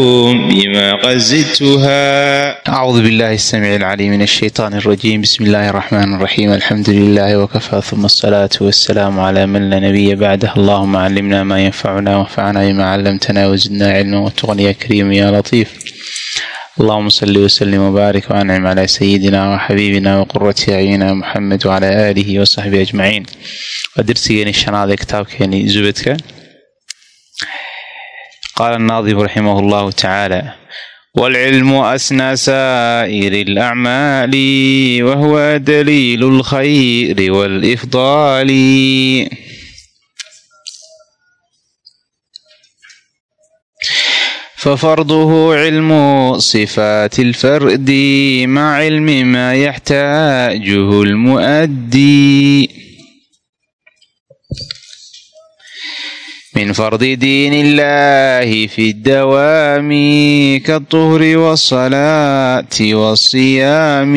بما قد زدتها أعوذ بالله السميع العليم من الشيطان الرجيم بسم الله الرحمن الرحيم الحمد لله وكفى ثم الصلاة والسلام على من لا نبي بعده اللهم علمنا ما ينفعنا وانفعنا بما علمتنا وزدنا علما واتقنا يا كريم يا لطيف اللهم صل وسلم وبارك وانعم على سيدنا وحبيبنا وقرة أعيننا محمد وعلى آله وصحبه أجمعين ودرسيني شناد كتابكيني زبدك قال الناظم رحمه الله تعالى والعلم أسنى سائر الأعمال وهو دليل الخير والإفضال ففرضه علم صفات الفرد مع علم ما يحتاجه المؤدي من فرض دين الله في الدوام كالطهر والصلاة والصيام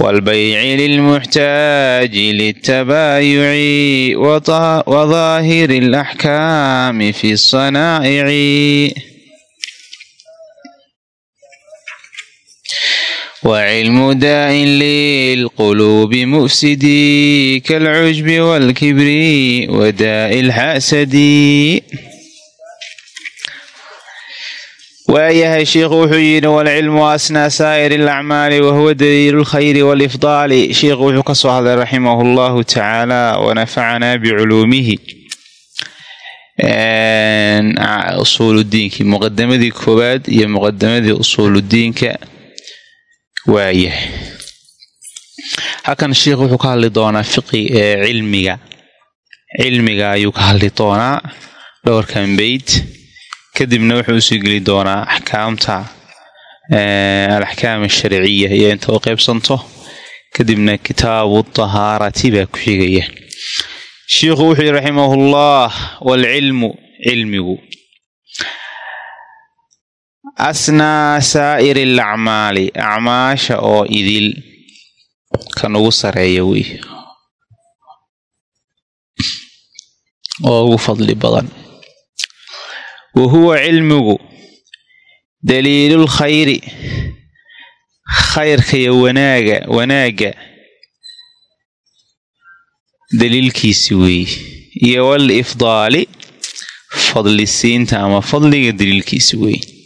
والبيع للمحتاج للتبايع وظاهر الأحكام في الصنائع وعلم داء للقلوب مفسد كالعجب والكبر وداء الحسد waayahay sheikhu wuxuu yidhi walcilmu asnaa saa'ir alacmaali wahuwa daliilu lkhayri walifdaali sheikhu wuxuu ka soo hadlay raximahu llahu tacaala wanafacanaa biculuumihi usuuludiinkii muqadamadii koowaad iyo muqadamadii usuuludiinka waayahay halkan sheikh wuxuu ka hadli doonaa fiqi cilmiga. Cilmiga ayuu ka hadli doonaa dhowrkan beyt kadibna wuxuu u sii geli doonaa axkaamta alaxkaam asharciya iyo inta u qaybsanto. Kadibna kitaabu tahaarati baa ku xigaya. Shiikhu wuxuu yihi raximahullah waalcilmu cilmigu asnaa saa'iri alacmaali acmaasha oo idil kan ugu sareeya wey oo ugu fadli badan wa huwa cilmigu daliilul khayri khayrka iyo wanaaga wanaagga daliilkiisi weeye iyo wal ifdaali fadlisiinta ama fadliga daliilkiisi weeye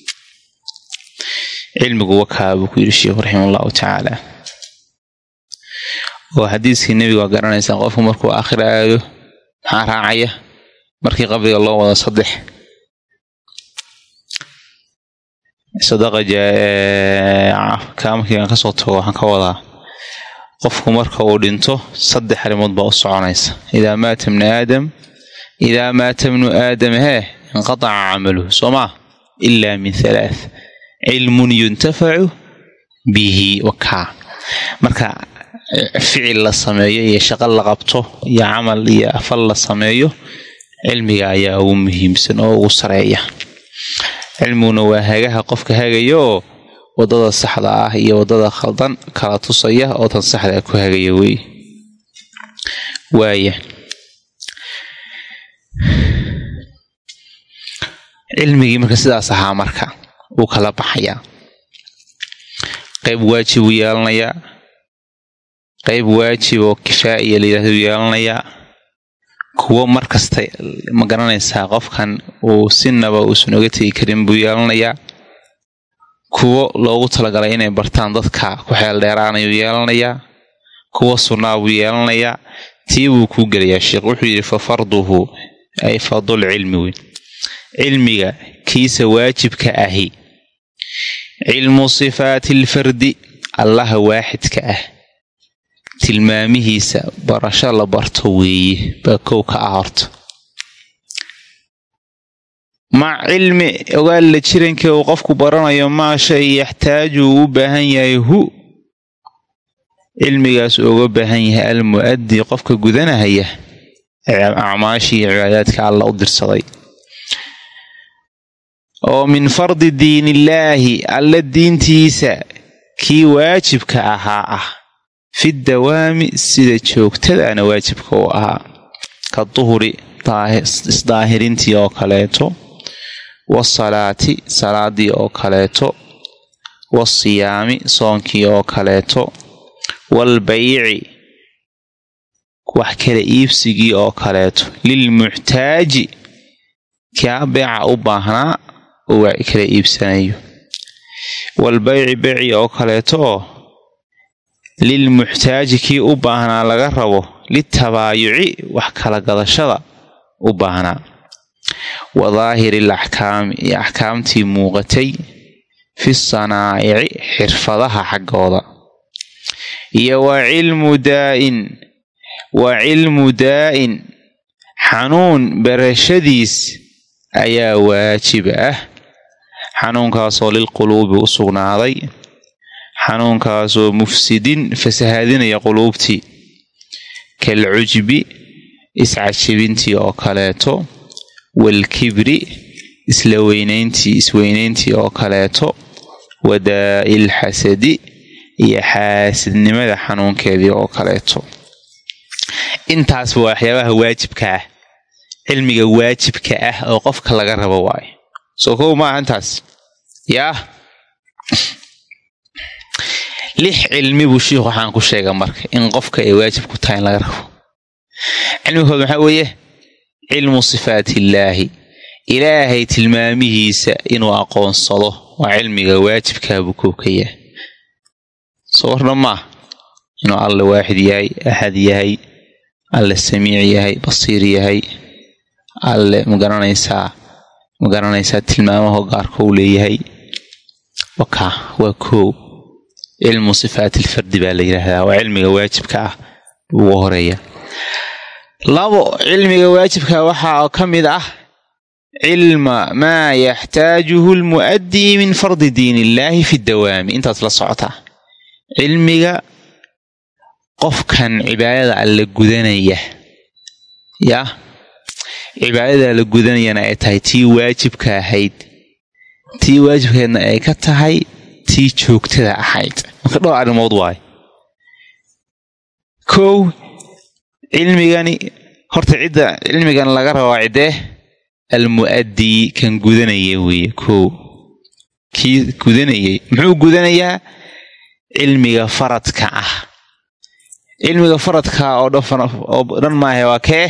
cilmigu wakaa buu ku yidhi sheikhu raxima allahu tacaala. Oo xadiiskii nebiga waa garanaysaan qofku markuu aakhira aado maxaa raacaya? Markii qabriga loo wado saddex. Sadaqa markii aan ka soo tago waxaan ka wadaa. Qofku marka uu dhinto saddex arrimood baa u soconaysa. Idaa maata bnu aadam idaa maata bnu aadam hee inqataca camaluhu soo maa ilaa min halaath cilmun yuntafacu bihi wakaa marka ficil la sameeyo iyo shaqo la qabto iyo camal iyo afal la sameeyo cilmiga ayaa ugu muhiimsan oo ugu sareeya cilmiguna waa hagaha qofka hagaya oo waddada saxda ah iyo waddada khaldan kala tusaya oo tan saxda ku hagaya wey. Waaya cilmigii marka sidaas ahaa marka wuu kala baxayaa qayb waajib uu yeelanayaa qayb waajib oo kifaa'iya layidhahdo uu yeelanayaa kuwo mar kasta ma garanaysaa qofkan uu sinaba uusan oga tegi karin buu yeelanayaa kuwo loogu talagalay inay bartaan dadka ku xeel dheeraanayuu yeelanayaa kuwo sunnaa buu yeelanayaa tii buu kuu gelayaa sheekh wuxuu yidhi fa farduhu ay fardul cilmi weyn. Cilmiga kiisa waajibka ahi cilmu sifaati alfardi allaha waaxidka ah. Tilmaamihiisa barasho la barto weeye baa kow ka ah horta mac cilmi ogaal la jiranka uu qofku baranayo maa shay yaxtaaju uu u baahan yahay hu. Cilmigaas uga baahan yahay almu'addi qofka gudanahaya acmaashii cibaadaadka alla u dirsaday oo min fardi diinillaahi alla diintiisa kii waajibka ahaa ah. Fi dawaami sida joogtadaana waajibka u ahaa. Ka duhuri isdaahirintii oo kaleeto. Wasalaati salaadii oo kaleeto. Wasiyaami soonkii oo kaleeto. Walbayci wax kala iibsigii oo kaleeto. Lilmuxtaaji kaa beeca u baahnaa uu kala iibsanayo. Walbayci beyci oo kaleeto oo lilmuxtaaji kii u baahnaa laga rabo litabaayuci wax kala gadashada u baahnaa. Wa daahiri alaxkaami iyo axkaamtii muuqatay fi sanaa'ici xirfadaha xaggooda. Iyo wa cilmu daa'in wa cilmu daa'in xanuun barashadiis ayaa waajib ah xanuunkaasoo lilquluubi u sugnaaday xanuunkaasoo mufsidin fasahaadinaya quluubtii. Kalcujbi iscajabintii oo kaleeto. Waalkibri isla weynayntii isweynayntii oo kaleeto. Wadaa'il xasadi iyo xaasidnimada xanuunkeedii oo kaleeto. Intaasba waa waxyaabaha waajibka ah cilmiga waajibka ah oo qofka laga rabo waayo soo kow maaha intaas yaah lix cilmi buu shiikhu waxaan ku sheega marka in qofka ay waajib ku tahay in laga rabo cilmigood maxaa weeye? Cilmu sifaatillaahi ilaahay tilmaamihiisa inuu aqoonsado waa cilmiga waajibkaabuu kow ka yahay. Soo warna maa inuu alla waaxid yahay axad yahay alle samiic yahay basiir yahay. Alle ma garanaysaa ma garanaysaa tilmaamaho gaarka u leeyahay waka waa koow. Cilmu sifaat ilfardi baa la yidhaahdaa waa cilmiga waajibka ah ugu horreeya labo cilmiga waajibka waxaa ka mid ah cilma maa yaxtaajuhu lmu'addii min fardi diin illaahi fi dawaami. Intaas la socotaa cilmiga qofkan cibaadada alla gudanaya yaa? Cibaadada alla gudanayana ay tahay tii waajibka ahayd tii waajibkeedna ay ka tahay tii joogtada ahayd. Marka dhowr arrimood waayo kow cilmigani horta cidda cilmigan laga rabaa ciddee almu'addii kan gudanaya weeye kow. Kii gudanayay muxuu gudanayaa? Cilmiga faradka ah. Cilmiga faradka oo dhan maaha waa kee?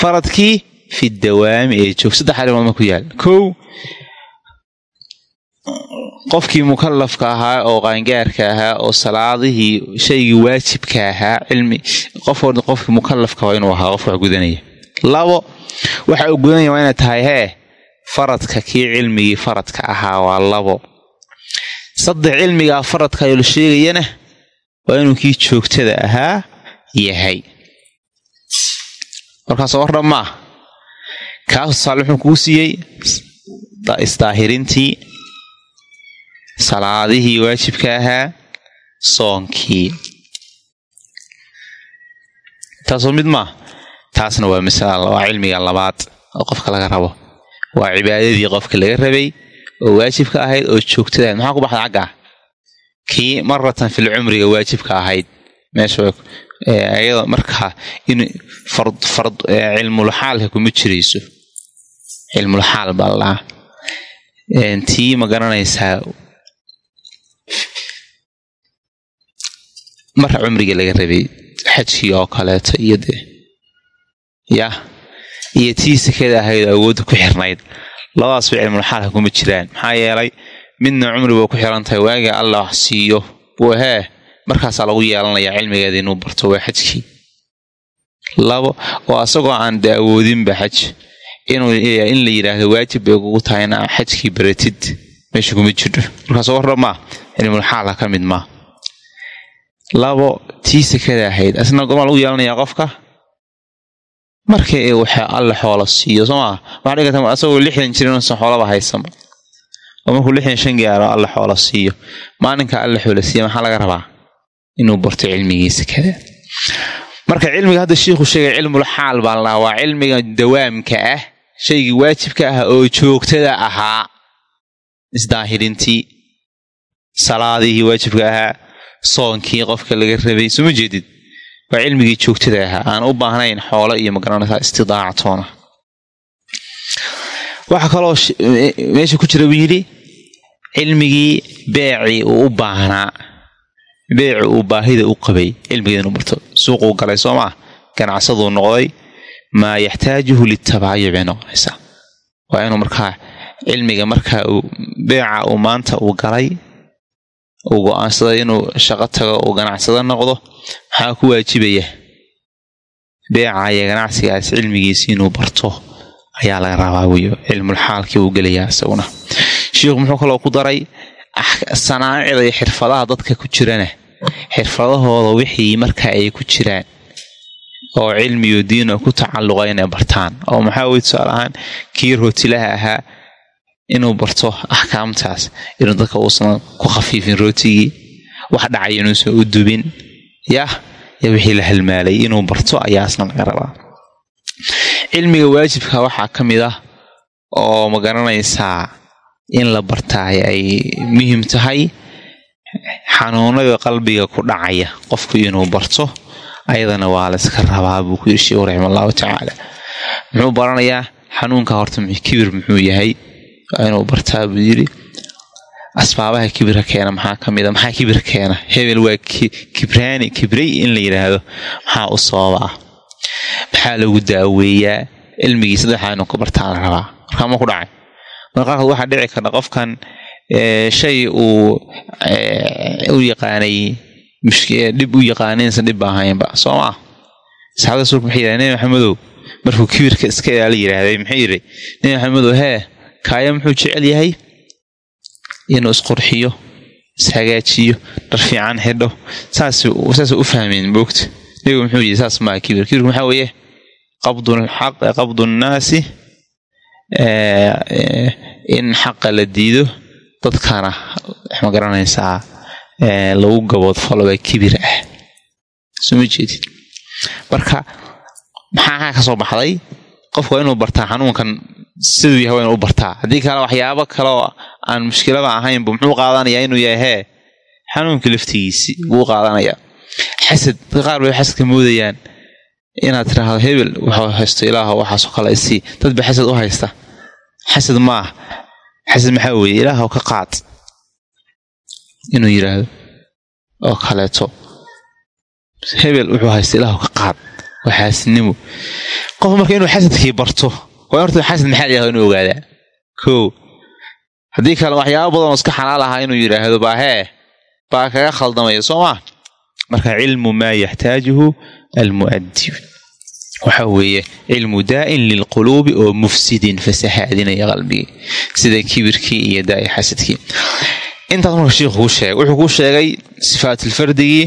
Faradkii fi dawaami ee joog. Saddex arrimood ma ku yaal. Kow qofkii mukallafka ahaa oo qaangaarka ahaa oo salaadihii shaygii waajibka ahaa cilmi qof qofkii mukallafka waa inuu ahaa qof wax gudanaya. Labo waxa uu gudanaya waa inay tahay hee faradka kii cilmigii faradka ahaa waa labo. Saddex cilmigaa faradka ayuu la sheegayana waa inuu kii joogtada ahaa yahay. Markaas war dhammaa kaas tusaale muxuu kuu siiyey isdaahirintii salaadihii waajibka ahaa soonkii. Taasoo mid maa taasna waa masala waa cilmiga labaad oo qofka laga rabo. Waa cibaadadii qofka laga rabay oo waajibka ahayd oo joogtada ahayd. Maxaa ku baxda cagga kii maratan fil cumriga waajibka ahayd. Meesha ayada markaa in fard cilmulxaalka kuma jirayso. Cilmulxaal baa ladhahaa tii ma garanaysaa marka cumriga laga rabay xajkii oo kaleeto iyo dee. Yah iyo tii sakada ahayd oo awoodda ku xirnayd. Labadaasba cilmulxaalka kuma jiraan. Maxaa yeelay midna cumri ba ku xiran tahay waaga alla wax siiyo. Buu hee markaasaa lagu yeelanayaa cilmigeeda inuu barto waa xajkii. Labo oo asagoo aan de awoodinba xaj. Inuu in la yidhaahdo waajib bay kugu tahay ina xajkii baratid. Meesha kuma jirto markaas warra maa cilmulxaalka ka mid maa labo tii sakada ahayd. Asna gomaa lagu yeelanayaa qofka? Markii waxa alle xoola siiyo soo maa waxaa asagoo lixdan jir inuusan xoolaba haysanba oo markuu lixdan shan gaaro alle xoola siiyo maalinka alle xoola siiya maxaa laga rabaa? Inuu barto cilmigiisa kada marka cilmiga hadda shiikhu sheegay cilmul xaal baa la waa cilmiga dawaamka ah shaygii waajibka ah oo joogtada ahaa. Isdaahirintii salaadihii waajibka ahaa soonkii qofka laga rabay suma jeedid? Waa cilmigii joogtada ahaa. Aan u baahnayn xoolo iyo ma garanaysaa istidaacatoona waxaa kaloo meesha ku jira buu yidhi cilmigii beecii uu u baahnaa. Beeci uu baahida u qabay. Cilmigeeda inuu suuquu galay soo maa ganacsaduu noqday. Maa yaxtaajuhu litabaayuc bay noqonaysaa. Waa inuu markaa cilmiga markaa beeca uu maanta uu galay uu go'aansaday inuu shaqo tago uu ganacsado noqdo maxaa ku waajibaya beeca iyo ganacsigaas cilmigiisi inuu barto. Ayaa laga rabaa wiyo cilmulxaalkii uu gelayaa isaguna. Shiikhu muxuu kaloo ku daray sanaacida iyo xirfadaha dadka ku jirana. Xirfadahooda wixii marka ay ku jiraan oo cilmiyo diino ku tacalluqa inay bartaan. Oo maxaa wey tusaale ahaan kii rootilaha ahaa inuu barto axkaamtaas inuu dadka uusan ku khafiifin rootigii wax dhacay inuusan u dubin yah yo wixii la halmaalay inuu barto ayaasna laga rabaa. Cilmiga waajibka waxaa ka mid ah oo ma garanaysaa in la bartaay ay muhiim tahay xanuunada qalbiga ku dhacaya qofku inuu barto ayadana waa layska rabaa buu ku yiri sheekhu raxima allahu tacaala. Muxuu baranayaa xanuunka horta kibir muxuu yahay inuu bartaa buu yidhi asbaabaha kibirka keena maxaa ka mid a maxaa kibir keena? Hebel waa kibraani kibray in la yidhaahdo maxaa u sababa ah maxaa lagu daaweeyaa? Cilmigii saddexaa inuu ka bartaa la rabaa. Markaa ma ku dhacay. Mar qaarkood waxaa dhici karta qofkan shay uu u yaqaanay dhib u yaqaanaynsan dhib ba ahaynba soo maa saxaabada rasuulka maxay yidhahdeen nebi maxamedow markuu kibirka iska ilaala yidhaahday maxay yidhi nebi maxamedow hee kaaya muxuu jecel yahay? Inuu isqurxiyo ishagaajiyo dhar fiican xidho saasa u fahmeen moogta nebigu muxuu yidhi saas maa kibir kibirku maxaa weeye? Qabdu nnaasi in xaqa la diido dadkana ma garanaysaa lagu gaboodfalo baa kibir ah. Soma jeedid marka maxaa ka soo baxday? Qofku waa inuu bartaa xanuunkan siduu yahay waa inuu bartaa. Haddii kale waxyaabo kaleoo aan mushkilada ahaynbu muxuu qaadanayaa inuu yahay hee xanuunka laftigiisi wuu qaadanayaa. Xasad qaar bay xasadka moodayaan. Inaad tiraahdo hebel wuxuu haysto ilaaho waxaasoo kale isii. Dad ba xasad u haysta. Xasad maah xasad maxaa weeye? Ilaahow ka qaad inuu yidhaahdo oo kaleeto. Hebel wuxuu haysta ilaahow ka qaad. Waa xaasidnimo qof marka inuu xasadkii barto waa horta xasad maxaa la yahdo inuu ogaadaa kow. Haddii kale waxyaaba badan oo iska xalaal ahaa inuu yidhaahdo baa hee baa kaga khaldamaya soo maa marka cilmu maa yaxtaajuhu almu'adib waxa weeye cilmu daa'in lilquluubi oo mufsidin fasahaadinaya qalbigii sida kibirkii iyo daa'i xasadkii. Intaas marka shiikhu kuu sheegay wuxuu kuu sheegay sifaatilfardigii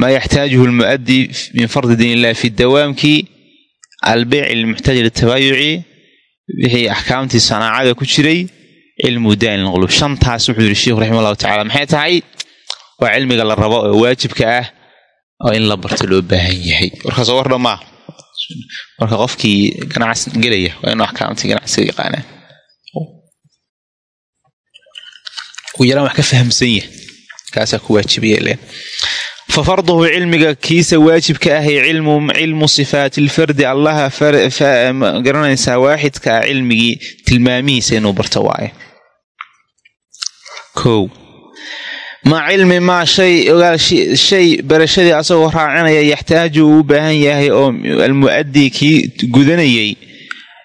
maa yaxtaajuhu almu'adi min fardi diin illahi fi dawaamkii albeyc ilmuxtaaj litabaayuci wixii axkaamtii sanaacada ku jiray cilmu daa'in lilquluub shantaas wuxuu yidhi sheikhu raxima allahu tacala maxay tahay waa cilmiga la rabo oo waajibka ah oo in la barto loo baahan yahay warkaasoo war dhammaa marka qofkii ganacsi gelaya waa inuu axkaamtii ganacsiga yaqaanaa ugu yaraan wax ka fahamsan yahay kaasaa ku waajibaya fa farduhu cilmiga kiisa waajibka ahay cilmu sifaati lfardi allaha garanaysaa waaxidka ah cilmigii tilmaamihiisa inuu barto waaye kow maa cilmi maa shay ogaal shay barashadii asagoo raacinaya yaxtaaju uu u baahan yahay oo almu'adii kii gudanayay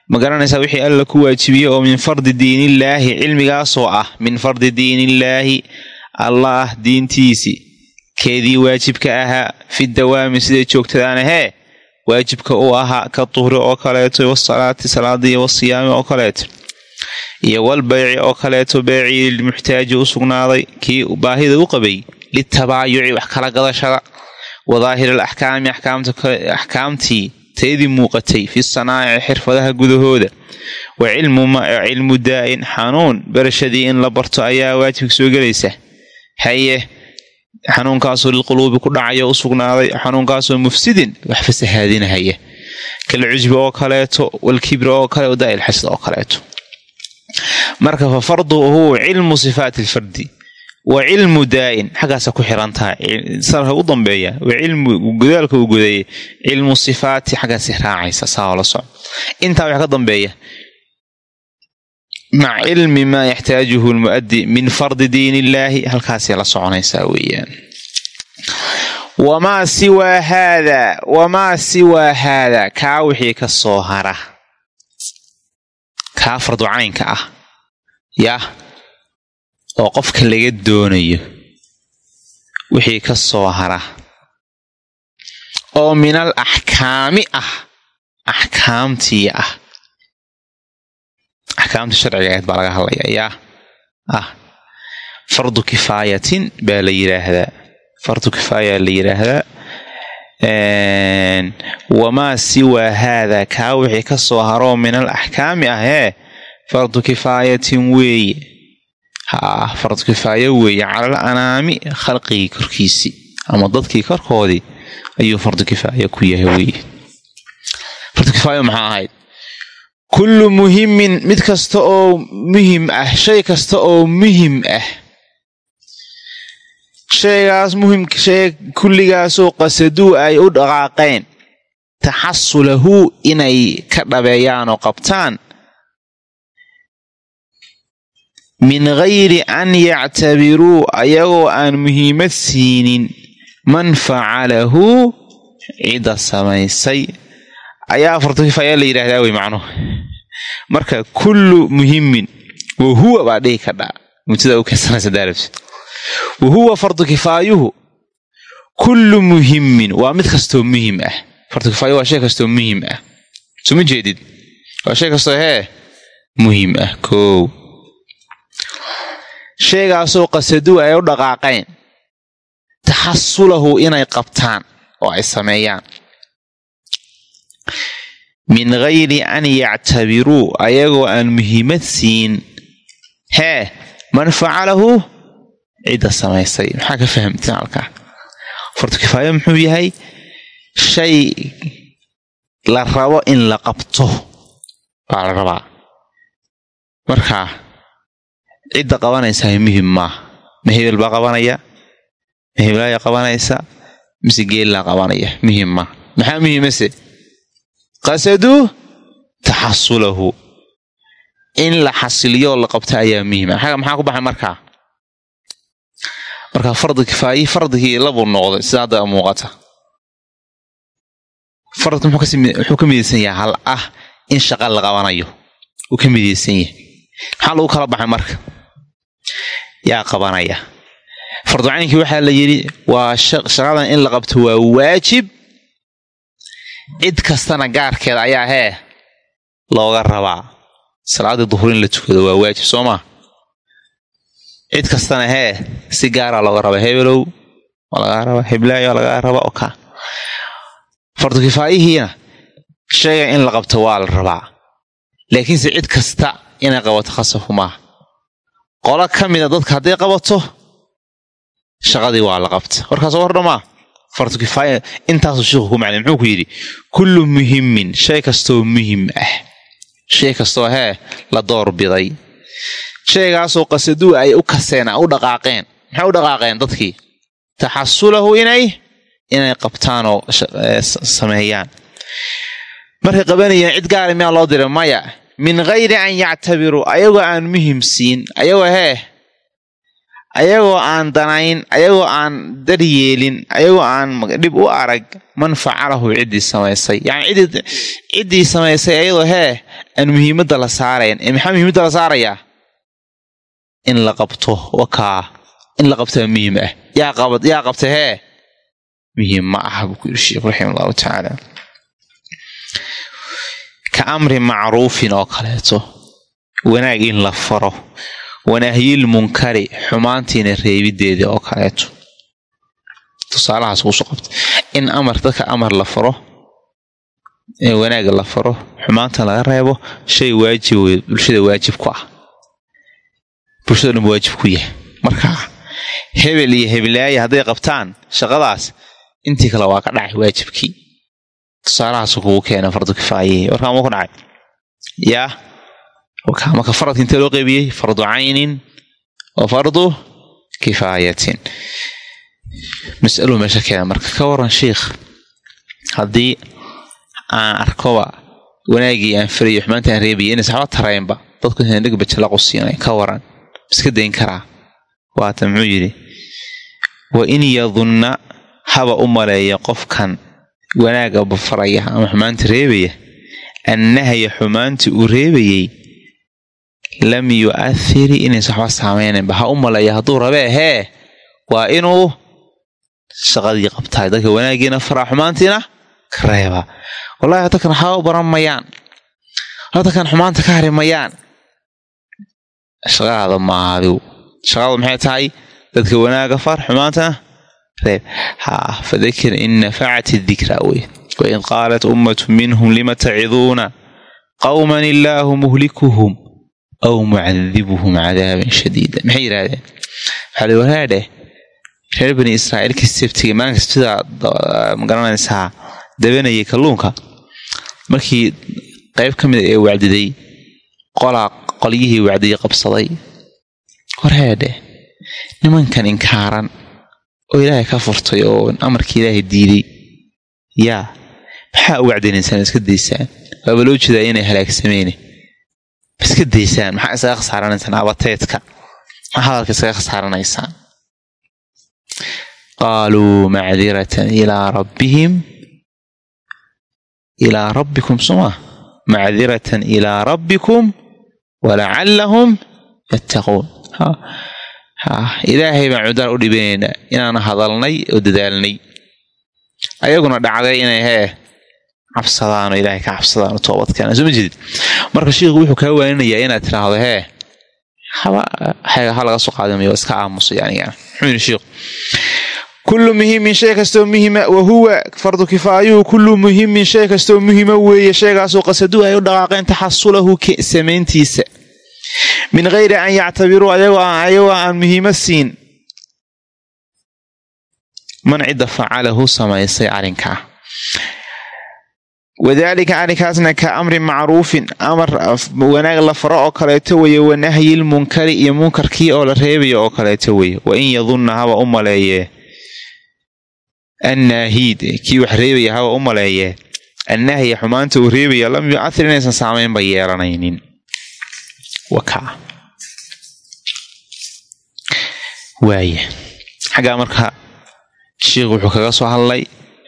ma garanaysaa wixii alla ku waajibiyey oo min fardi diinillaahi cilmigaasoo ah min fardi diinillaahi allaah diintiisii keedii waajibka ahaa fi dawaami siday joogtadaan ahee waajibka uu ahaa ka duhri oo kaleeto wasalaati salaadii wasiyaami oo kaleeto. Iyo walbayci oo kaleeto beecii lilmuxtaaji u sugnaaday kii baahida u qabay litabaayuci wax kala gadashada. Wadaahir alaxkaami axkaamtii tayadii muuqatay fi sanaa'ici xirfadaha gudahooda. Wa cilmu daa'in xanuun barashadii in la barto ayaa waajibka soo gelaysa. Haye xanuunkaasoo lilquluubi ku dhacayo u sugnaaday xanuunkaasoo mufsidin wax fasahaadinahaya kalcujbi oo kaleeto walkibri oo kale wadaa'il xasd oo kaleeto. Marka fa farduhu cilmu sifaati alfardi wa cilmu daa'in xaggaasa ku xiran tahay sarha u dambeeya godaalka uu godeeyey cilmu sifaati xaggaasi raacaysa saa oo la soco intaa wax ka dambeeya mac cilmi maa yaxtaajuhu lmu'addi min fardi diin illaahi halkaasay la soconaysaa weeyaan wamaa siwaa haadaa wamaa siwaa haadaa kaa wixii ka soo hara kaa fardu caynka ah yah oo qofka laga doonayo wixii ka soo hara oo minal axkaami ah axkaamtii ah axkaamta sharciga ahayd baa laga hadlayaa. Yaa. Ah. Fardu kifaayatin baa la yidhaahdaa fardu kifaaya la yidhaahdaa wamaa siwaa haadaa kaa wixii ka soo haroo min al axkaami ah ee fardu kifaayatin weeye. Ha fardu kifaaya weeye. Calal anaami khalqigii korkiisii ama dadkii korkoodii ayuu fardu kifaaya ku yahay weye fardu kifaaya maxaa ahayd kullu muhimin mid kasta oo muhiim ah shay kasta oo muhiim ah. Shaygaas muhiim shay kulligaasoo qasaduu ay u dhaqaaqeen taxasulahu inay ka dhabeeyaan oo qabtaan. Min gayri an yactabiruu ayagoo aan muhiimad siinin man facalahu cidda samaysay ayaa fardu kifaaya la yidhahdaa wey macnuhu marka kullu muhimin wahuwa baa dhihi kadhaa mubtada u keensanaysa daarabs wahuwa fardu kifaayuhu kullu muhimin waa mid kastoo muhiim ah. Fardu kifaaya waa shay kastoo muhiim ah. Soo ma jeedid? Waa shay kastoo hee muhiim ah koow shaygaasoo qasaduu ay u dhaqaaqeen taxasulahu inay qabtaan oo ay sameeyaan min gayri an yactabiruu ayagoo aan muhiimad siin. Hee man facalahu cidda samaysay maxaa ka fahamteen halkaa fardu kifaaya muxuu yahay shay la rabo in la qabto. Baa la rabaa. Markaa cidda qabanaysaa muhiim maaha ma hebel baa qabanaya? Ma heblaaya qabanaysa? Mise geellaa qabanaya? Muhim maaha maxaa muhiimase qasaduu taxasulahu. In la xasiliyoo la qabta ayaa muhiima maxaa ku baxay markaa markaa fardi kifaayi fardigii labuu noqday. Sida hadda muuqata. Fardka wuxuu ka midaysan yahay hal ah in shaqa la qabanayo. Uu ka midaysan yahay. Maxaa lagu kala baxay marka? Yaa qabanaya. Farducaynkii waxaa la yidhi waa shaqadan in la qabto waa waajib cid kastana gaarkeeda ayaa hee looga rabaa. Salaaddii duhur in la tukado waa waajib soo maa cid kastana hee si gaaraa looga rabaa. Hebelow waa lagaa rabaa heblaayo waa lagaa rabaa oka fardu kifaayihiina shayga in la qabto waa la rabaa. Laakiinse cid kasta inay qabato khasabku maaha qolo ka mida dadka hadday qabato shaqadii waa la qabta. Warkaasoo war dhammaa fardu kifaaya intaasuu sheikhu ku macnay muxuu ku yidhi kullu muhimin shay kastoo muhiim ah. Shay kastoo hee la door biday. Shaygaasoo qasaduu ay u kaseen u dhaqaaqeen maxay u dhaqaaqeen dadkii? Taxasulahu inay inay qabtaan oo sameeyaan. Markay qabanayeen cid gaara miyaa loo diray? Maya min gayri an yactabiruu ayagoo aan muhiim siin ayagoo hee ayagoo aan danayn ayagoo aan daryeelin ayagoo aan dhib u arag man facalahu ciddii samaysay. Yacni ciddii samaysay ayadoo hee aan muhiimadda la saarayn. Ee maxaa muhiimadda la saarayaa in la qabto wakaa in la qabtaa muhiim ah. Yaa qabta hee muhiim ma aha buu ku yidhi sheikhu raxima allahu tacaala ka amri macruufin oo kaleeto. Wanaag in la faro wanahyil munkari xumaantiina reebideeda oo kaleeto. Tusaalahaas kuusoo qabta in amar dadka amar la faro wanaagga la faro xumaanta laga reebo shay waajib bulshada waajib ku ah. Bulshado dhan waajib ku yahay. Marka hebel iyo heblaaya hadday qabtaan shaqadaas intii kale waa ka dhacay waajibkii. Tusaalahaasu kugu keena fardu kifaayihi warkaa ma ku dhacay. Yaa marka faradka intee loo qeybiyey fardu caynin wa fardu kifaayatin mas'aluu meesha keena marka ka waran shiikh haddii aan arkoba wanaagii aan farayo xumaanta aan reebaya inay saxba taraynba dadku dheg bajalaqu siinay ka waran iska dayn karaa waata muxuu yidhi wa in yadunna haba u maleeya qofkan wanaaga faraya ama xumaanta reebaya annahya xumaantii uu reebayey lam yu'athiri inaysan waxba saameynaynba ha u maleeya hadduu rabee hee waa inuu shaqadii qabtaay dadka wanaagiina faraa xumaantiina wallahi dadkan waxaa u baran mayaan. Dadkan xumaanta ka hari mayaan. Shaqadaada maaha adigu maxay tahay? Dadka wanaaga far xumaantana reeb. Ha fadakir in nafacat dikra wey. Waid qaalat ummatu minhum lima taciduuna? Qawman illaahu muhlikuhum aw mucadibuhum cadaaban shadiida maxay yidhahdeen waxaa li waraadheh reer bani israa'iilka sabtiga maalinkas sidaa ma garanaysaa dabanayay kalluunka markii qayb ka mida ee wacdiday qolaa qolyihii wacdiyey qabsaday warheedhe nimankan inkaaran oo ilaahay ka furtay oo amarkii ilaahay diiday yaa maxaa u wacdinaysaan iska daysaan waaba loo jeedaa inay halaagsameyne iska daysaan maxaa isaga khasaaranaysaan? Abateedka hadalka isaga khasaaranaysaan? Qaaluu macdiratan ilaa rabbihim. Ilaa rabbikum suma. Macdiratan ilaa rabbikum walacallahum yattaquun ilaahay baan cudaar u dhibanaynaa inaan hadalnay oo dadaalnay. Ayaguna dhacday inay hee cabsadaanoo ilaahay ka cabsadaan toobadkeena soo ma jeedid marka shiikhu wuxuu kaa waaninayaa inaad tiraahdo hee ha laga soo qaadimay iska aamusay aniga. Muxuu yidhi shiikhu kullu muhimin shay kastoo muhima wahuwa fardu kifaayuhu kullu muhimin shay kastoo muhima weeye shaygaasoo qasaduu ay u dhaqaaqeen taxasulahu samayntiisa. Min gayri an yactabiruu ayagoo aan muhiimo siin. Man cidda facalahu samaysay arrinkaa wadaalika arrinkaasna ka amrin macruufin amar wanaag la faro oo kaleeto weye wa nahyil munkari iyo munkarkii oo la reebayo oo kaleeto weye wa in yadunna haba u maleeyee annaahiid kii wax reebaya haba u maleeyee annahya xumaanta uu reebaya lam yucahir inaysan saamaynba yeelanaynin. Xaggaa marka sheikhu wuxuu kaga soo hadlay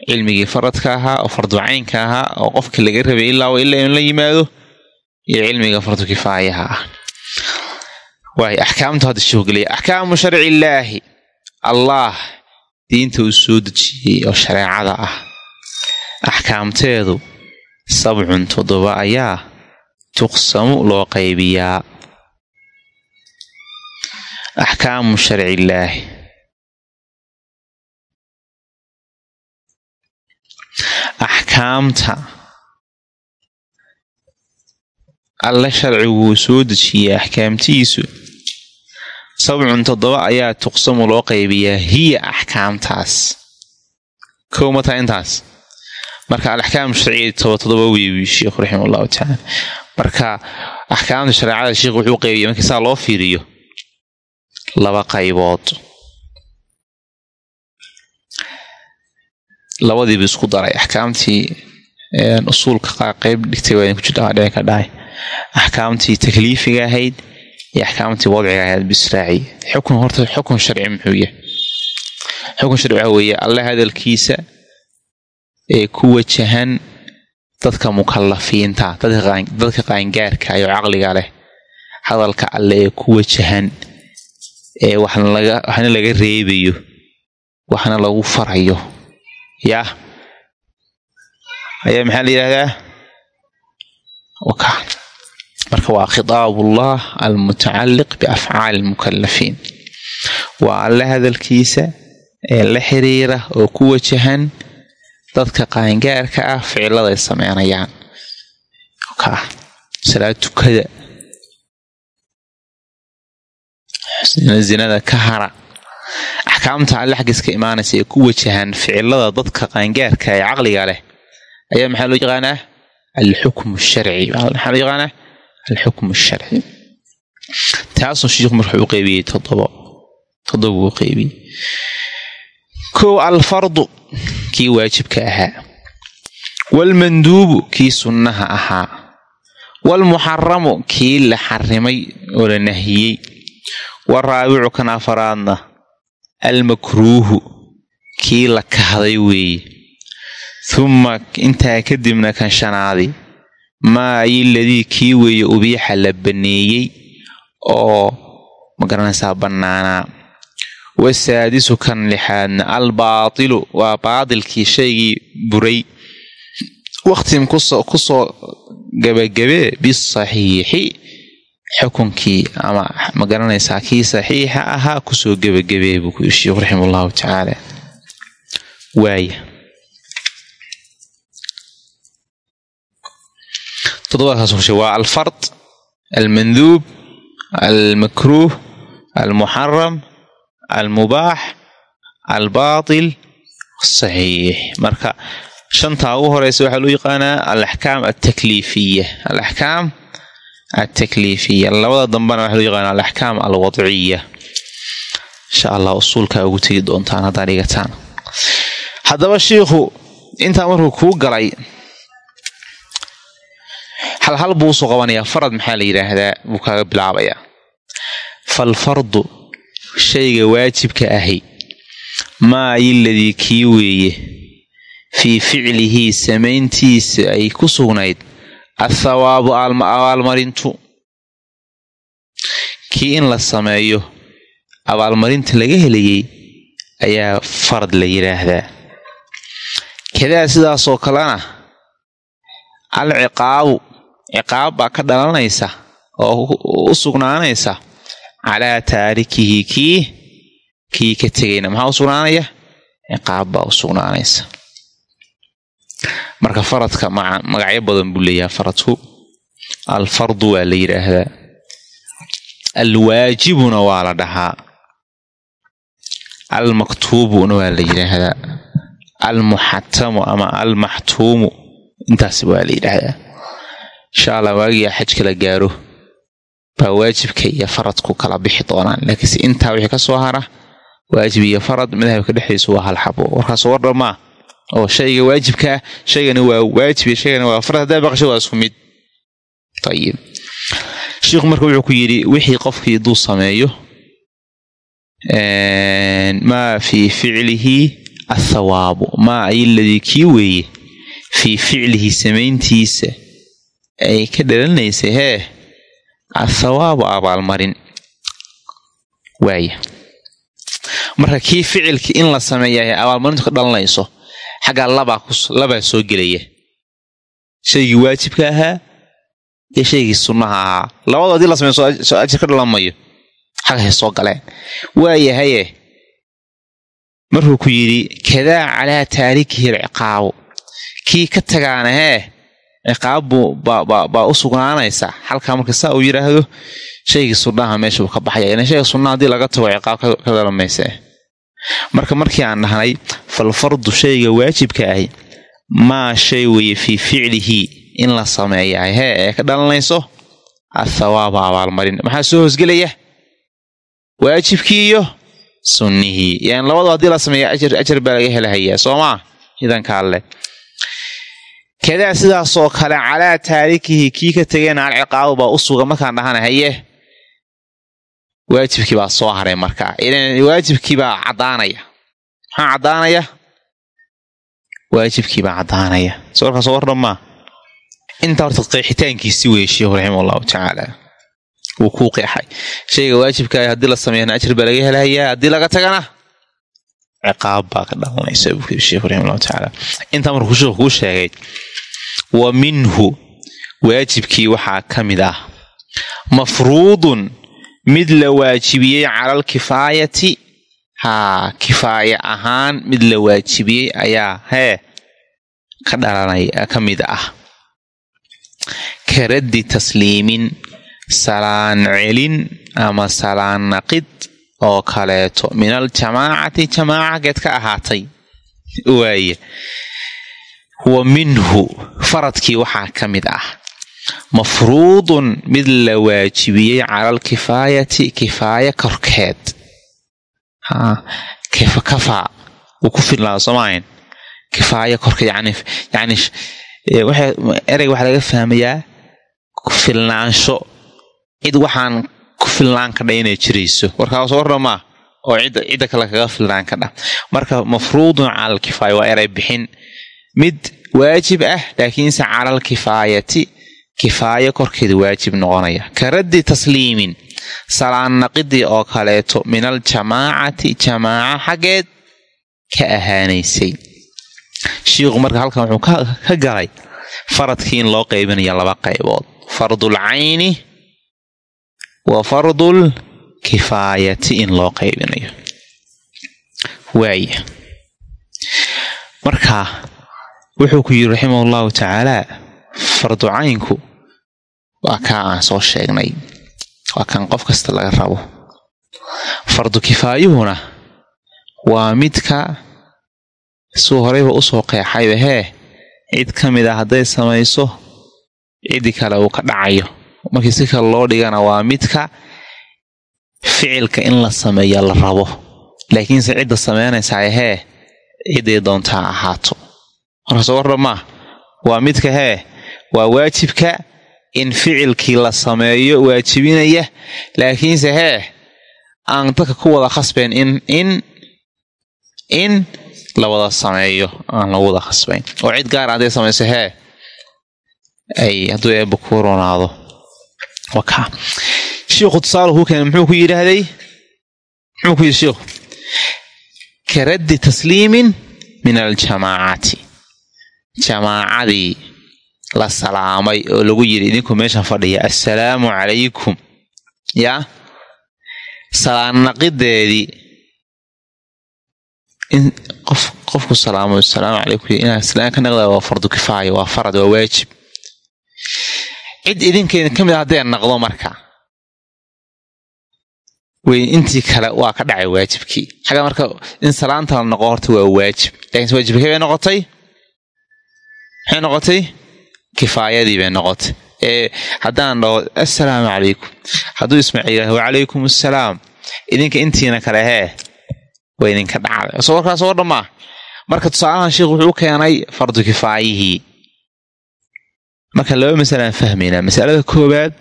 cilmigii faradka ahaa oo farducaynka ahaa oo qofka laga rabay ilaa ilaa inuu la yimaado iyo cilmiga fardu kifaayaha ah. Waay axkaamtu hadda sheikhu gelaya axkaamu sharci illaahi allaah diinta uu soo dejiyey oo shareecada ah. Axkaamteedu sabcun toddoba ayaa tuqsamu loo qaybiyaa. Axkaamu sharci axkaamta. Alle sharciguu soo dejiyey axkaamtiisu. Sabcun toddoba ayaa tuqsamu loo qaybiyaa hiya axkaamtaas. Kow ma taha intaas. Marka alaxkaam sharciya toba toddoba weewi sheikhu raxima allahu tacaala marka axkaamta shareecada sheikh wuxuu qeybiyay markii saa loo fiiriyo laba qaybood labadiibu isku daray. Axkaamtii usuulka qeyb dhigtay waa ku jidha ka dhahay. Axkaamtii takliifiga ahayd iyo axkaamtii wadciga ahayd bisraaciy xukun horta xukun sharci muxuu yahay. Xukun sharci waxa weeye alle hadalkiisa ee ku wajahan dadka mukalafiinta dadka qaangaarka iyo caqliga leh. Hadalka alle ee ku wajahan ee waxna laga reebayo waxna lagu farayo yah ayaa maxaa la yidhahdaa? Marka waa khitaabullah almutacalliq biafcaali lmukalafiin waa alle hadalkiisa ee la xiriira oo ku wajahan dadka qaangaarka ah ficiladay sameynayaan. Salaad tukada. Zinada ka hara axkaamta alle xaggiiska imaanaysa ee ku wajahan ficilada dadka qaangaarka ee caqliga leh ayaa maxaa loo yaqaanaa alxukm sharci maxaa loo yaqaanaa alxukm sharci taasuu shiikhu marka u qeybiyey toddobo toddoba uu qeybiyey kow alfardu kii waajibka ahaa waalmanduubu kii sunnaha ahaa waalmuxaramu kii la xarimay oo la nahiyey waraabicu kan afaraadna almakruuhu kii la kahday weeye humma intaa kadibna kan shanaadi maa iladii kii weeye ubiixa la baneeyey oo ma garanaysaa bannaanaa wasaadisu kan lixaadna albaatilu waa baatilkii shaygii buray. Wakhtin ku soo gabagabee bisaxiixi xukunkii ama ma garanaysaa kii saxiixa ahaa ku soo gebagabee buu ku sheikhu raxima allahu tacaala waaya todobadaas waa alfard almanduub almakruuh almuxaram almubaax albaatil saxiix. Marka shantaa ugu horeysa waxaa loo yaqaanaa alaxkaam altakliifiya alaxkaam altakliifiya labada dambena waxaa loo yaqaanaa alaxkaam alwadciya insha allah usuulkaa ugu tegi doontaan haddaad dhigataan haddaba shiikhu intaa markuu kuu galay halhal buu u soo qabanayaa. Farad maxaa la yidhaahdaa? Buu kaaga bilaabayaa falfardu shayga waajibka ahi maa iladii kii weeye fii ficlihi samayntiisa ay ku sugnayd athawaabu abaalmarintu kii in la sameeyo abaalmarinta laga helayay ayaa farad la yidhaahdaa kadaa sidaasoo kalena al ciqaabu ciqaab baa ka dhalanaysa oo u sugnaanaysa calaa taarikihi kii kii ka tegayna. Maxaa u sugnaanaya? Ciqaab baa u sugnaanaysa marka faradka magacyo badan buu leeyahay faradku. Alfardu waa la yidhaahdaa alwaajibuna waa la dhahaa. Almaktuubuna waa la yidhaahdaa almuxatamu ama almaxtuumu intaas waa la yidhaahdaa insha allah waagiyaa xajka la gaaro baa waajibka iyo faradku kala bixi doonaan. Laakiinse intaa wixii ka soo hara waajib iyo farad madhabka dhexdiisu waa hal xabo. Warkaas war dhammaa oo shayga waajibka ah shaygani waa waajib shaygani waa farad haddaa baqasho waa isku mid. Ayib shiikhu marka wuxuu ku yidhi wixii qofkii hadduu sameeyo maa fii ficlihi athawaabu maa ayiladii kii weeye? Fii ficlihi samayntiisa ay ka dhalanaysay hee athawaabu abaalmarin waaya marka kii ficilki in la sameeyahay abaalmarintu ka dhalanayso xaggaa labaa soo gelaya. Shaygii waajibka ahaa iyo shaygii sunnaha ahaa. Labadu haddii la sameeyo ajir ka dhalan mayo xaghay soo galeen. Waayahaye markuu ku yidhi kadaa calaa taarikihi alciqaabu. Kii ka tagaana hee ciqaabbu baa u sugnaanaysa. Halkaa marka saa uu yidhaahdo shaygii sunnaha meesha uu ka baxaya. Shayga sunnaha haddii laga tago ciqaab ka dalamayse marka markii aan dhahnay falfardu shayga waajibka ahi maa shay weeye fii ficlihi in la sameeyahay hee ee ka dhalanayso athawaaba abaalmarin. Maxaa soo hoosgelaya? Waajibkii iyo sunnihii. Yani labadu haddii la sameeya ajar baa laga helahayaa soo maa idanka alle kadaa sidaasoo kale calaa taarikihi kii ka tegeen alciqaabu baa u suga markaan dhahana haye waajibkii baa soo haray markaa ilan waajibkii baa caddaanaya. Maxaa caddaanaya? Waajibkii baa caddaanaya. Soo warkaa soo war dhammaa intaa horta qeexitaankiisi weeye sheikhu allahu tacaala. Wuu kuu qeexay. Shayga waajibka haddii la sameeyana ajir baa laga helahayaa haddii laga tagana ciqaab baa ka dhalanaysa buu yiri sheikhu raximah allahu tacaala. Intaa markuu sheikhu kuu sheegay wa minhu waajibkii waxaa ka mid ah mafruudun mid la waajibiyey cala alkifaayati haa kifaaya ahaan mid la waajibiyey ayaa hee ka dhalanaya ka mid ah. Ka raddi tasliimin salaan celin ama salaan naqid oo kaleeto. Min aljamaacati jamaaca geed ka ahaatay. Waaye wa minhu faradkii waxaa ka mid ah mafruudun mid la waajibiyey cala alkifaayati kifaaya korkeed kafaa wuu ku filnaada soomaahan kifaaya korkeed yani yani ereyga waxaa laga fahmayaa ku filnaansho cid waxaan ku filnaan kadha inay jirayso warkaas warra maa oo cidda kale kaga filnaan kadha marka mafruudun cala alkifaaya waa erey bixin mid waajib ah laakiinse cala alkifaayati kifaaya korkeeda waajib noqonaya. Ka raddi tasliimin salaan naqidii oo kaleeto min aljamaacati jamaaca xaggeed ka ahaanaysay. Shiikhu marka halkan wuxuu ka galay faradkii in loo qaybinayo laba qaybood. Fardul cayni wa fardul kifaayati in loo qaybinayo. Waaya marka wuxuu ku yidhi raximah allahu tacaalaa fardu caynku waa kaa aan soo sheegnay. Waa kan qof kasta laga rabo. Fardu kifaayuhuna waa midka suu horeyba u soo qeexayba hee cid ka mid a hadday samayso ciddi kale uu ka dhacayo. Markii si kale loo dhigana waa midka ficilka in la sameeya la rabo. Laakiinse cidda sameynaysaa hee cidday doontaa ahaato. Markaas warra maa waa midka hee waa waajibka in ficilkii la sameeyo waajibinaya. Laakiinse hee aan dadka ku wada khasbayn in in in la wada sameeyo aan lagu wada khasbayn. Oo cid gaara hadday samayso hee ay hadduu eebba ku ronaado wakaa shiikhu tusaale kuu keenay muxuu ku yidhaahday? Muxuu ku yidhi shiikhu ka raddi tasliimin min aljamaacati. Jamaacadii la salaamay oo lagu yidhi idinku meeshan fadhiya assalaamu calaykum. Yaa salaannaqideedii in qof qofku salaamo asalaamu calaykum inaa salaan ka naqda waa fardu kifaaya waa farad waa waajib. Cid idinkeeda ka mid a haddee naqdo marka wey intii kale waa ka dhacay waajibkii. Xagga marka in salaanta la noqo horta waa waajib. Laakiinse waajibkee bay noqotay? Maxay noqotay kifaayadii bay noqotay. Ee haddaan dhaho assalaamu calaykum. Hadduu ismaaciil yidhahdo wacalaykum assalaam. Idinka intiina kale hee waa idinka dhacday. Soo warkaas oo dhammaa. Marka tusaalahan sheikh wuxuu u keenay fardu kifaayihii marka laba masalaan fahmaynaa masalada koowaad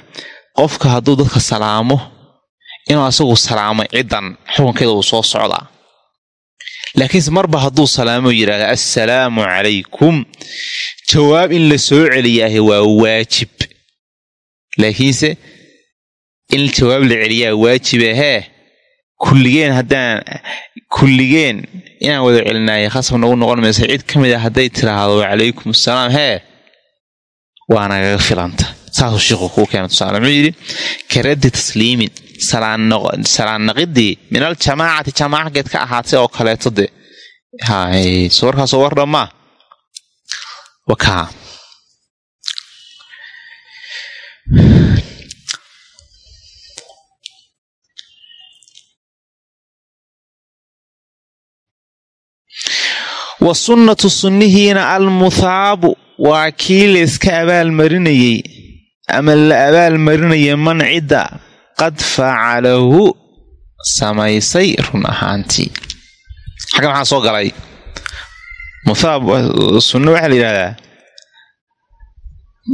qofka hadduu dadka salaamo inuu asagu salaamay ciddan xukunkeeda uu soo socdaa. Laakiinse marba hadduu salaamo yidhahda assalaamu calaykum jawaab in la soo celiyaahe waa waajib. Laakiinse in jawaab la celiyaa waajibe hee kulligeen haddaan kulligeen inaan wada celinaayo khasab nagu noqon maysa cid ka mid a hadday tiraahdo wacalaykum assalaam hee? Waa nagaga filanta. Saasuu shiiku kuu keena tusaale. Muxuu yidhi karaddi tasliimin salaan naqidii min aljamaacati jamaacageed ka ahaatay oo kaleeto de. So warkaasoo war dhammaa wakaa wa sunnatu sunnihiina almuthaabu. Waa kii layska abaalmarinayey ama la abaalmarinaya man cidda qad facalahu samaysay run ahaantii. Xagga maxaa soo galay sunno waxaa la yidhahdaa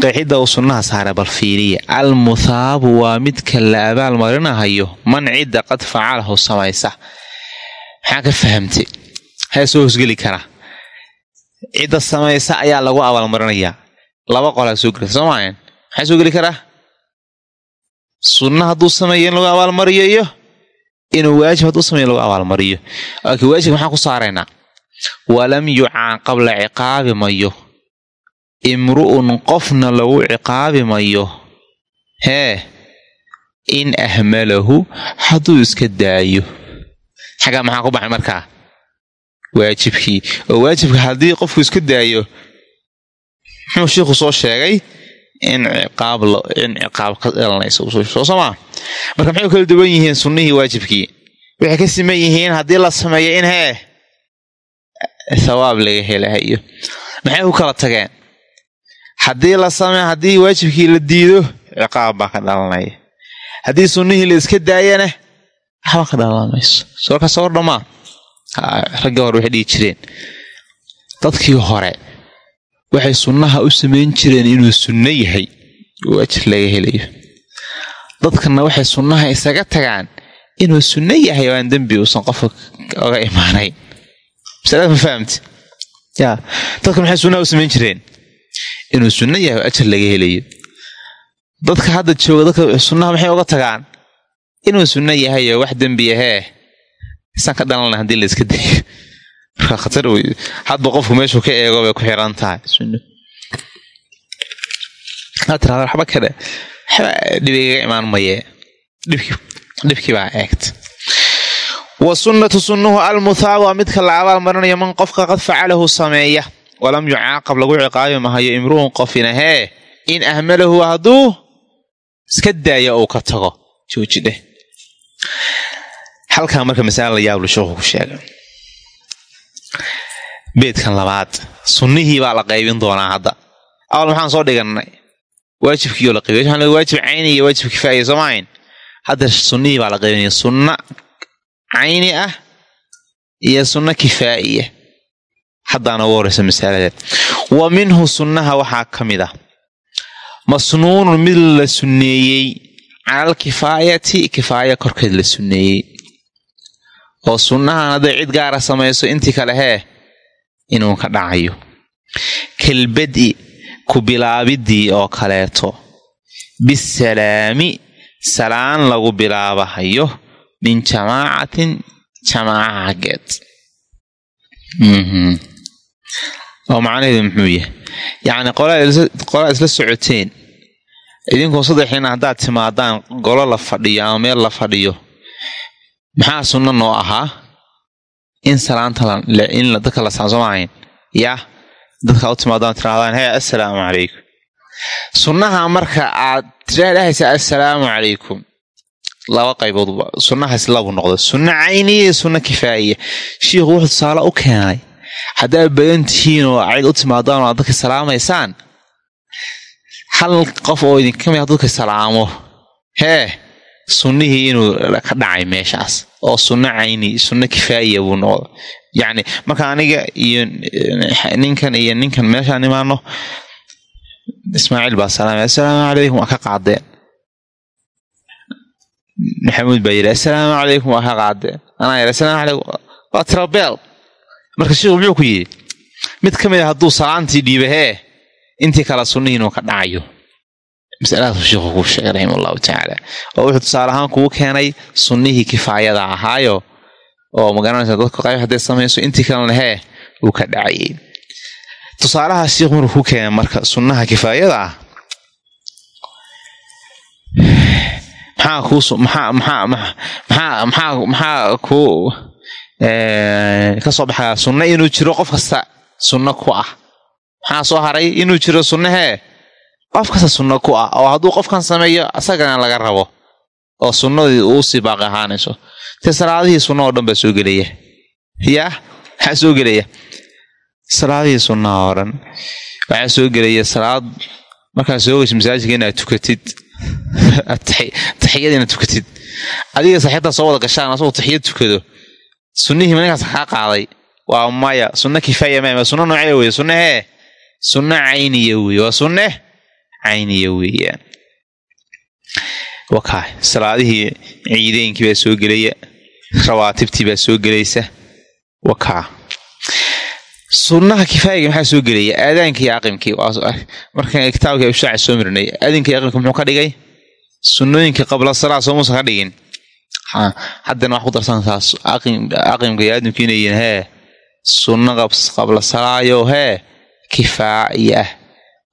qeexidda uu sunnaha saara bal fiiriya. Almuthaabu waa midka la abaalmarinahayo man cidda qad facalahu samaysa. Maxaa ka fahamtay? Hee soo hosgeli kara. Cidda samaysa ayaa lagu abaalmarinayaa laba qolaa soo gelata soo maayan maxaa soo geli karaa sunna hadduu sameeyo in lagu abaalmariyo iyo inuu waajib hadduu sameeyo lagu abaalmariyo laakiin waajibka maxaan ku saaraynaa walam yucaaqab la ciqaabi mayo. Imru'un qofna lagu ciqaabi mayo. Hee in ahmalahu hadduu iska daayo. Xaggaa maxaa ku baxay markaa? Waajibkii. Oo waajibka haddii qofku iska daayo muxuu shiikhu soo sheegay? In ciqaab in ciqaab ka dhalanaysa soo somaa marka maxay kala duwan yihiin sunnihii waajibkii? Waxay ka siman yihiin haddii la sameeyo in hee thawaab laga helahayo maxay ku kala tageen? Haddii la sameeyo haddii waajibkii la diido ciqaab baa ka dhalanaya. Haddii sunnihii la iska daayana waxba ka dhalamayso soo ka soo dhamaa. Raggii hore waxay dhihi jireen dadkii hore waxay sunnaha u samayn jireen inuu sunno yahay. Oo ajir laga helayo. Dadkana waxay sunnaha isaga tagaan inuu sunno yahay oo aan dembi uusan qofka oga imaanayn masalada ma fahamti ya dadka maxay sunnaha u samayn jireen inuu sunno yahay oo ajar laga helayo dadka hadda jooga dadka sunnaha maxay oga tagaan inuu sunno yahay oo wax dembi ahee isaan ka dhalan haddii la iska dayo marka khatar wey hadba qofku meeshuu ka eego bay ku xiran tahay sunno aa tirahda waxba kale waxba dhibigaga imaan mayee dhibkii dhibkii wa sunnatu sunnuhu almuthaab waa midka la abaal marinayo man qofka qad facalahu sameeya. Walam yucaaqab lagu ciqaabi mahayo imru'un qofina hee in ahmalahu hadduu iska daaya uu ka tago joojidheh halkaa marka masala la yaablu sheekhu ku sheegay beedkan labaad sunnihii baa la qaybin doonaa hadda. Awal maxaan soo dhigannay? Waajibkiioo la qaybiy waajib cayni iyo waajib kifaaya soo maahayn hadda sunnihii baa la qaybinaya sunna cayni ah iyo sunno kifaa'iya haddaana ugu horeysa masalada wa minhu sunnaha waxaa ka mid ah. Masnuunun mid la sunneeyey calal kifaayati kifaaya korkeed la sunneeyey. Oo sunnahan hadday cid gaara samayso intii kale hee inuu ka dhacayo. Kalbadi ku bilaabidii oo kaleeto. Bisalaami salaan lagu bilaabahayo min jamaacatin jamaaca xaggeed oo macnaheedu muxuu yahay yacni qolaa isla socoteen idinkoo saddexiina haddaad timaadaan golo la fadhiyo ama meel la fadhiyo maxaa sunno noo ahaa in salaanta in dadka la saansoomaahayn yaa dadkaa u timaadaan tirahdaan hee assalaamu calaykum sunnaha marka aad tiraadahaysa assalaamu calaykum laba qayboodba sunnahaas labu noqdo sunno cayniya iyo sunno kifaa'iya shiikhu wuxuu tusaale u keenay haddaad badan tihiin oo cid u timaadaan aad dadka salaamaysaan hal qof oo idinka mid dadka salaamo hee sunnihii inuu ka dhacay meeshaas oo sunno cayni sunno kifaa'iya buu noqda yacni marka aniga iyo ninkan iyo ninkan meeshaan imaano ismaaciil baa salaamay assalaamu calaykum waa ka qaadeen maxamuud baa yidhi assalaamu calaykum waa ka qaadeen anaa yidhi assalaamu calaykum. Waa tirabeel marka sheikhu muxuu ku yidhi mid ka mid a hadduu salaantii dhiiba intii kale sunnihii inuu ka dhacayo. Masaladaasuu sheikhu kuu sheegay raxima allahu tacaala. Oo wuxuu tusaale ahaan kugu keenay sunnihii kifaayada ahaayo oo magaranaysa dadka qayb hadday samayso intii kalena hee uu ka dhacayay. Tusaalaha sheikhu markuu ku keenay marka sunnaha kifaayada ah maxaa kuu maxaa maxaa maxaa maxaa maxaa kuu ka soo baxaya sunno inuu jiro qof kasta sunno ku ah. Maxaa soo haray inuu jiro sunno hee? Qof kasta sunno ku ah oo hadduu qofkan sameeyo asagana laga rabo oo sunnadii uu sii baaqi ahaanayso. Te salaadihii sunna oo dhan baa soo gelaya. Yaa? Maxaa soo gelaya? Salaadihii sunnaha oo dhan waxaa soo gelaya salaad. Markaad soo geyso masaajidka inaad tukatid taxiyad inaad tukatid. Adiga saxiibtaa soo wada gashaan asagoo taxiyad tukado sunnihii maninkaas kaa qaaday? Waa maya sunno kifaaya ma sunno noocee weye sunne hee? Sunno cayniya weye waa sunne cayniya weeyaan wakaa salaadihii ciideynkii baa soo gelaya rawaatibtii baa soo gelaysa. Wakaa sunnaha kifaayiga maxaa soo gelaya? Aadaankii aqimkii markaan kitaabkii abshaaca soo marnay aadinkii aqimka muxuu ka dhigay? Sunnooyinkii qabla salaa soo muusan ka dhigin. Haddana wax ku darsanaysaa aqimka iyo aadamku inay yihiin hee sunno qabla salaayo hee kifaa'iya ah.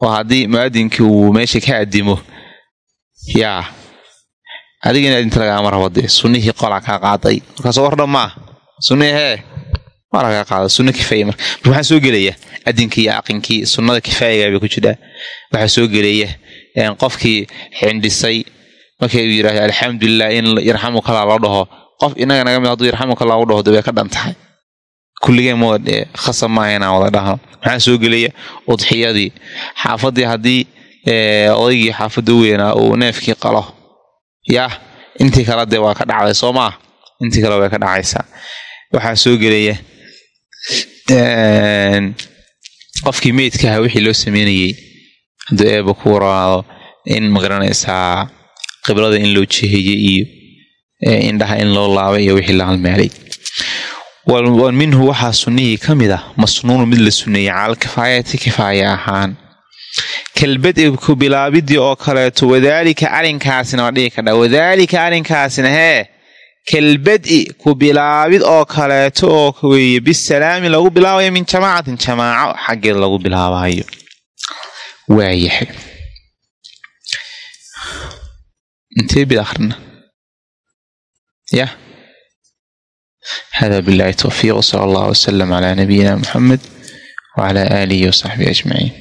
Oo haddii muaadinkii uu meesha ka adimo yaa adiga in lagaama rabo dee. Sunnihii qolaa kaa qaaday. Markaasoo war dhammaa. Sunnihii hee waa lagaa qaada sunno kifaaya marka. Waxaa soo gelaya adinkii iyo aqinkii sunnada kifaayagaa bay ku jiraa waxaa soo gelaya qofkii xindhisay. Markay uu yidhahdo alxamdulilah in yarxamukallah loo dhaho. Qof inaga naga mid hadduu yarxamukallah u dhaho dabay ka dhan tahay. Kulligeen ma khasab maaha inaan wada dhahno maxaa soo gelaya udxiyadii. Xaafadii haddii odaygii xaafadda weynaa uu neefkii qalo. Yah intii kale dee waa ka dhacday soo maa intii kale way ka dhacaysaa. Waxaa soo gelaya qofkii meydkaha wixii loo sameynayey hadduu eeba ku waraado in ma garanaysaa qiblada in loo jeheeyey iyo indhaha in loo laabay iyo wixii la halmaalay. Wa minhu waxaa sunnihii ka mid ah masnuunu mid la sunneeyey cala kifaayati kifaaya ahaan. Kalbad-i ku bilaabidii oo kaleeto wadaalika arrinkaasina waa dhihi kadha wadaalika arrinkaasina hee kalbad-i ku bilaabid oo kaleeto oo weeye bisalaami lagu bilaabayo min jamaacatin jamaaco xaggeed lagu bilaabayo. Waayahay intee bid akhrina yah hada billahi towfiiq wsala allah wsalam calaa nabiyina muxamed wcala aalihi wasaxbihi ajmaciin